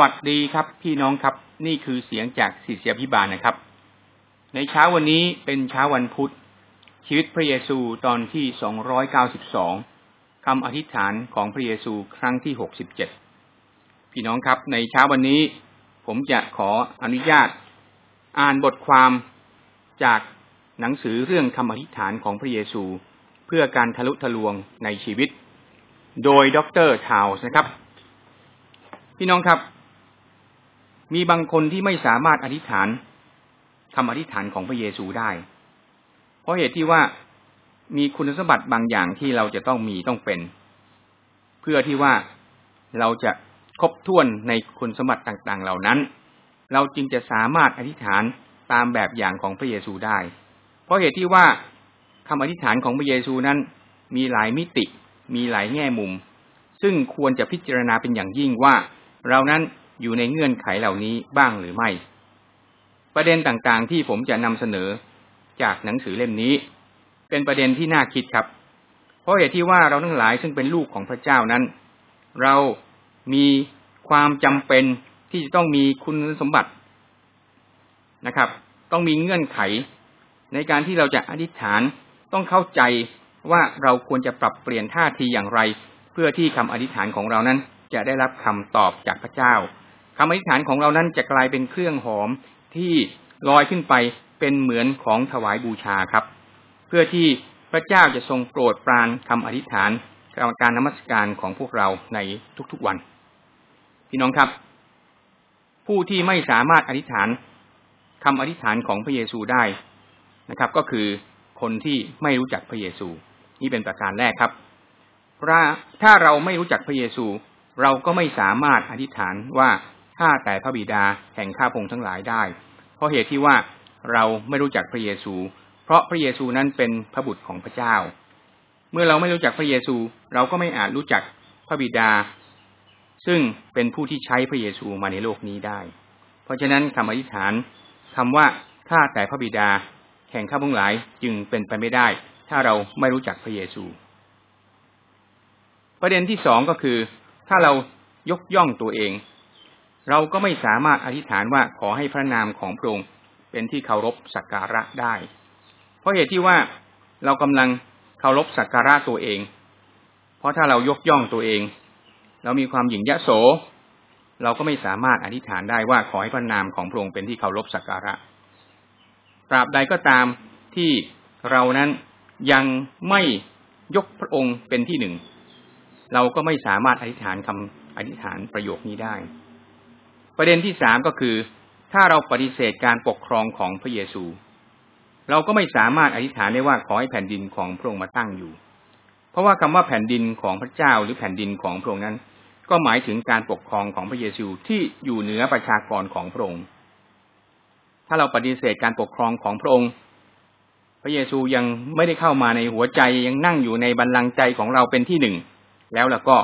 วัสดีครับพี่น้องครับนี่คือเสียงจากศิษยาพิบาลนะครับ ในเช้าวันนี้เป็นเช้าวันพุธ ชีวิตพระเยซูตอนที่สองร้อยเก้าสิบสองคำอธิษฐานของพระเยซูครั้งที่หกสิบเจ็ดพี่น้องครับ ในเช้าวันนี้ ผมจะขออนุญาต อ่านบทความจากหนังสือเรื่องคำอธิษฐานของพระเยซู เพื่อการทะลุทะลวงในชีวิต โดยดรทาวส์นะครับ พี่น้องครับ มีบางคนที่ไม่สามารถอธิษฐานคำอธิษฐานของพระเยซูได้ เพราะเหตุที่ว่ามีคุณสมบัติบางอย่างที่เราจะต้องมีต้องเป็น เพื่อที่ว่าเราจะครบถ้วนในคุณสมบัติต่างๆ เหล่านั้น เราจึงจะสามารถอธิษฐานตามแบบอย่างของพระเยซูได้ เพราะเหตุที่ว่าคำอธิษฐานของพระเยซูนั้น มีหลายมิติ มีหลายแง่มุม ซึ่งควรจะพิจารณาเป็นอย่างยิ่งว่า เรานั้น อยู่ในเงื่อนไขเหล่านี้บ้างหรือไม่ ประเด็นต่างๆที่ผมจะนำเสนอจากหนังสือเล่มนี้ เป็นประเด็นที่น่าคิดครับ เพราะเหตุที่ว่าเราทั้งหลายซึ่งเป็นลูกของพระเจ้านั้น เรามีความจำเป็นที่จะต้องมีคุณสมบัตินะครับ ต้องมีเงื่อนไข ในการที่เราจะอธิษฐานต้องเข้าใจว่าเราควรจะปรับเปลี่ยนท่าทีอย่างไร เพื่อที่คำอธิษฐานของเรานั้นจะได้รับคำตอบจากพระเจ้า คำอธิษฐานของเรานั้นจะกลายเป็นเครื่องหอมที่ลอยขึ้นไปเป็นเหมือนของถวายบูชาครับ เพื่อที่พระเจ้าจะทรงโปรดปรานคำอธิษฐานการนมัสการของพวกเราในทุกๆวัน พี่น้องครับ ผู้ที่ไม่สามารถอธิษฐานคำอธิษฐานของพระเยซูได้นะครับ ก็คือคนที่ไม่รู้จักพระเยซู นี่เป็นประการแรกครับถ้าเราไม่รู้จักพระเยซู เราก็ไม่สามารถอธิษฐานว่า ข้าแต่พระบิดาแห่งข้าพงทั้งหลายได้ เพราะเหตุที่ว่าเราไม่รู้จักพระเยซู เพราะพระเยซูนั้นเป็นพระบุตรของพระเจ้า เมื่อเราไม่รู้จักพระเยซู เราก็ไม่อาจรู้จักพระบิดา ซึ่งเป็นผู้ที่ใช้พระเยซูมาในโลกนี้ได้ เพราะฉะนั้นคำอธิษฐานคำว่าข้าแต่พระบิดาแห่งข้าพงหลายจึงเป็นไปไม่ได้ ถ้าเราไม่รู้จักพระเยซู ประเด็นที่สองก็คือ ถ้าเรายกย่องตัวเอง เราก็ไม่สามารถอธิษฐานว่าขอให้พระนามของพระองค์เป็นที่เคารพสักการะได้ เพราะเหตุที่ว่าเรากำลังเคารพสักการะตัวเอง เพราะถ้าเรายกย่องตัวเอง เรามีความหยิ่งยะโส เราก็ไม่สามารถอธิษฐานได้ว่าขอให้พระนามของพระองค์เป็นที่เคารพสักการะ ตราบใดก็ตามที่เรานั้นยังไม่ยกพระองค์เป็นที่หนึ่ง เราก็ไม่สามารถอธิษฐานคำอธิษฐานประโยคนี้ได้ ประเด็นที่สามก็คือ ถ้าเราปฏิเสธการปกครองของพระเยซู เราก็ไม่สามารถอธิษฐานได้ว่าขอให้แผ่นดินของพระองค์มาตั้งอยู่ เพราะว่าคำว่าแผ่นดินของพระเจ้าหรือแผ่นดินของพระองค์นั้น ก็หมายถึงการปกครองของพระเยซูที่อยู่เหนือประชากรของพระองค์ ถ้าเราปฏิเสธการปกครองของพระองค์ พระเยซูยังไม่ได้เข้ามาในหัวใจยังนั่งอยู่ในบัลลังก์ใจของเราเป็นที่หนึ่งแล้วล่ะก็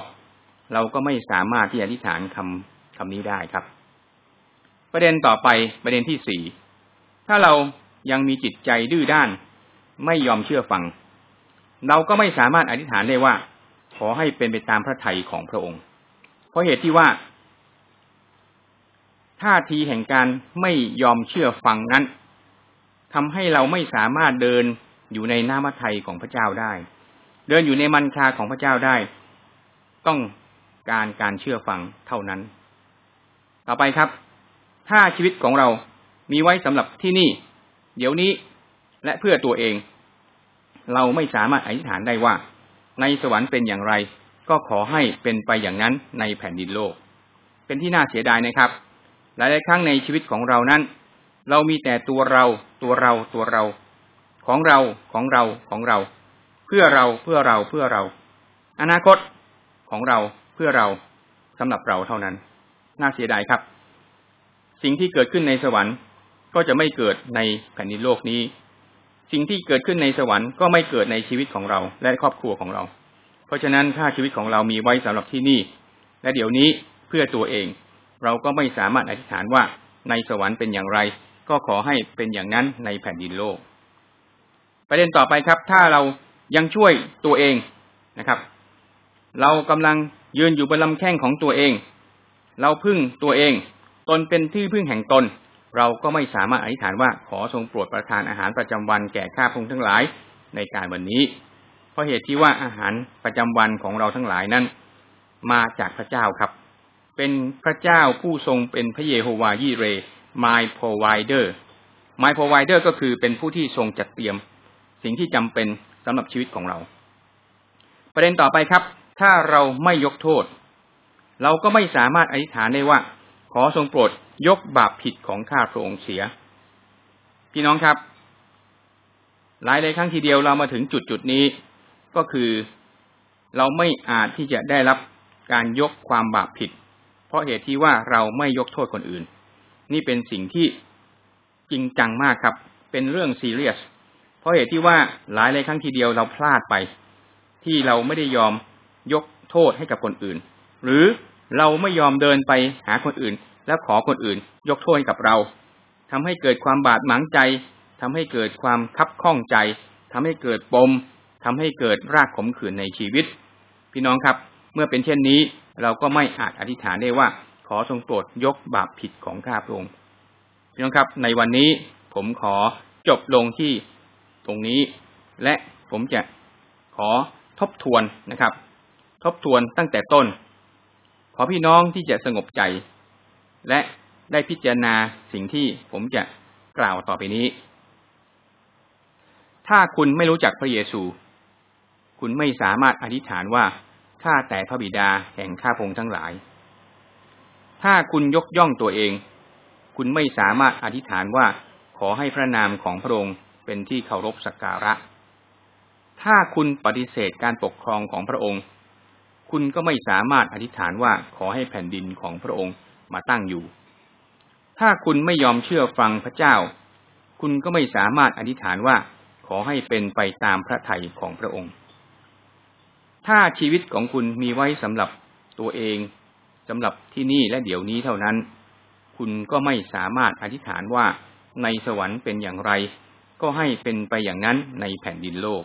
เราก็ไม่สามารถที่จะอธิษฐานคำคำนี้ได้ครับ ประเด็นต่อไปประเด็นที่สี่ถ้าเรายังมีจิตใจดื้อด้าน ไม่ยอมเชื่อฟัง เราก็ไม่สามารถอธิษฐานได้ว่า ขอให้เป็นไปตามพระทัยของพระองค์ เพราะเหตุที่ว่าท่าทีแห่งการไม่ยอมเชื่อฟังนั้นทำให้เราไม่สามารถเดินอยู่ในน้ำพระทัยของพระเจ้าได้ เดินอยู่ในมันคาของพระเจ้าได้ ต้องการการเชื่อฟังเท่านั้น ต่อไปครับ ถ้าชีวิตของเรามีไว้สำหรับที่นี่ เดี๋ยวนี้และเพื่อตัวเอง เราไม่สามารถอธิษฐานได้ว่า ในสวรรค์เป็นอย่างไร ก็ขอให้เป็นไปอย่างนั้นในแผ่นดินโลก เป็นที่น่าเสียดายนะครับ หลายๆครั้งในชีวิตของเรานั้น เรามีแต่ตัวเรา ตัวเราตัวเรา ของเราของเราของเรา เพื่อเราเพื่อเราเพื่อเรา อนาคตของเราเพื่อเราสำหรับเราเท่านั้น น่าเสียดายครับ สิ่งที่เกิดขึ้นในสวรรค์ก็จะไม่เกิดในแผ่นดินโลกนี้ สิ่งที่เกิดขึ้นในสวรรค์ก็ไม่เกิดในชีวิตของเราและครอบครัวของเรา เพราะฉะนั้นถ้าชีวิตของเรามีไว้สำหรับที่นี่ และเดี๋ยวนี้เพื่อตัวเอง เราก็ไม่สามารถอธิษฐานว่าในสวรรค์เป็นอย่างไร ก็ขอให้เป็นอย่างนั้นในแผ่นดินโลก ประเด็นต่อไปครับ ถ้าเรายังช่วยตัวเองนะครับ เรากำลังยืนอยู่บนลำแข้งของตัวเอง เราพึ่งตัวเอง ตนเป็นที่พึ่งแห่งตน เราก็ไม่สามารถอธิษฐานว่าขอทรงโปรดประทานอาหารประจำวันแก่ข้าพงทั้งหลายในการวันนี้ เพราะเหตุที่ว่าอาหารประจำวันของเราทั้งหลายนั้น มาจากพระเจ้าครับ เป็นพระเจ้าผู้ทรงเป็นพระเยโฮวายีเร my provider my provider ก็คือเป็นผู้ที่ทรงจัดเตรียม สิ่งที่จำเป็นสำหรับชีวิตของเรา ประเด็นต่อไปครับ ถ้าเราไม่ยกโทษ เราก็ไม่สามารถอธิษฐานได้ว่า ขอทรงโปรดยกบาปผิดของข้าพระองค์เสีย พี่น้องครับ หลายหลายครั้งทีเดียวเรามาถึงจุดจุดนี้ ก็คือเราไม่อาจที่จะได้รับการยกความบาปผิด เพราะเหตุที่ว่าเราไม่ยกโทษคนอื่น นี่เป็นสิ่งที่จริงจังมากครับ เป็นเรื่องซีเรียส เพราะเหตุที่ว่าหลายหลายครั้งทีเดียวเราพลาดไป ที่เราไม่ได้ยอมยกโทษให้กับคนอื่น หรือ เราไม่ยอมเดินไปหาคนอื่น แล้วขอคนอื่น ยกโทษกับเราทำให้เกิดความบาดหมางใจทำให้เกิดความคับข้องใจทำให้เกิดปมทำให้เกิดรากขมขื่นในชีวิต พี่น้องครับ เมื่อเป็นเช่นนี้ เราก็ไม่อาจอธิษฐานได้ว่า ขอทรงโปรดยกบาปผิดของข้าพระองค์พี่น้องครับ ในวันนี้ผมขอจบลงที่ตรงนี้ และผมจะขอทบทวนนะครับ ทบทวนตั้งแต่ต้น อพี่น้องที่จะสงบใจ และได้พิจารณาสิ่งที่ผมจะกล่าวต่อไปนี้ ถ้าคุณไม่รู้จักพระเยซู คุณไม่สามารถอธิษฐานว่าข้าแต่พระบิดาแห่งข้าพงทั้งหลาย ถ้าคุณยกย่องตัวเอง คุณไม่สามารถอธิษฐานว่าขอให้พระนามของพระองค์เป็นที่เคารพสักการะ ถ้าคุณปฏิเสธการปกครองของพระองค์ คุณก็ไม่สามารถอธิษฐานว่าขอให้แผ่นดินของพระองค์มาตั้งอยู่ ถ้าคุณไม่ยอมเชื่อฟังพระเจ้า คุณก็ไม่สามารถอธิษฐานว่าขอให้เป็นไปตามพระทัยของพระองค์ ถ้าชีวิตของคุณมีไว้สำหรับตัวเองสำหรับที่นี่และเดี๋ยวนี้เท่านั้น คุณก็ไม่สามารถอธิษฐานว่าในสวรรค์เป็นอย่างไร ก็ให้เป็นไปอย่างนั้นในแผ่นดินโลก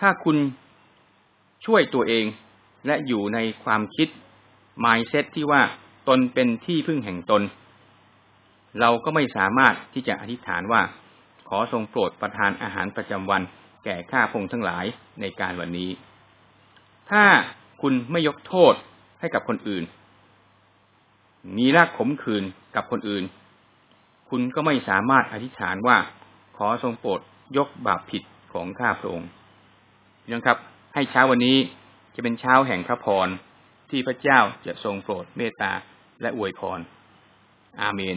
ถ้าคุณช่วยตัวเอง และอยู่ในความคิด mindset ที่ว่าตนเป็นที่พึ่งแห่งตน เราก็ไม่สามารถที่จะอธิษฐานว่า ขอทรงโปรดประทานอาหารประจำวัน แก่ข้าพงทั้งหลายในการวันนี้ ถ้าคุณไม่ยกโทษให้กับคนอื่น มีรากขมขื่นกับคนอื่น คุณก็ไม่สามารถอธิษฐานว่า ขอทรงโปรดยกบาปผิดของข้าพระองค์นะครับ ให้เช้าวันนี้ จะเป็นเช้าแห่งพระพรที่พระเจ้าจะทรงโปรดเมตตาและอวยพร อาเมน